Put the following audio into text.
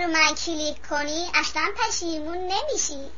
رو من کلیک کنی اصلا پشیمون نمیشی.